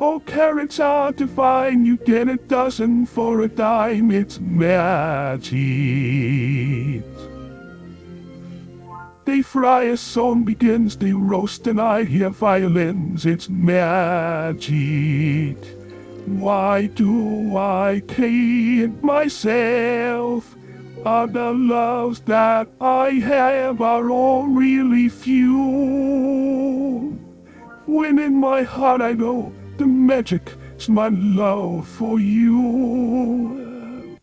Oh, carrots are divine, you get a dozen for a dime, it's magic. They fry a song begins, they roast and I hear violins, it's magic. Why do I hate myself? Other loves that I have are all really few. When in my heart I know the magic is my love for you.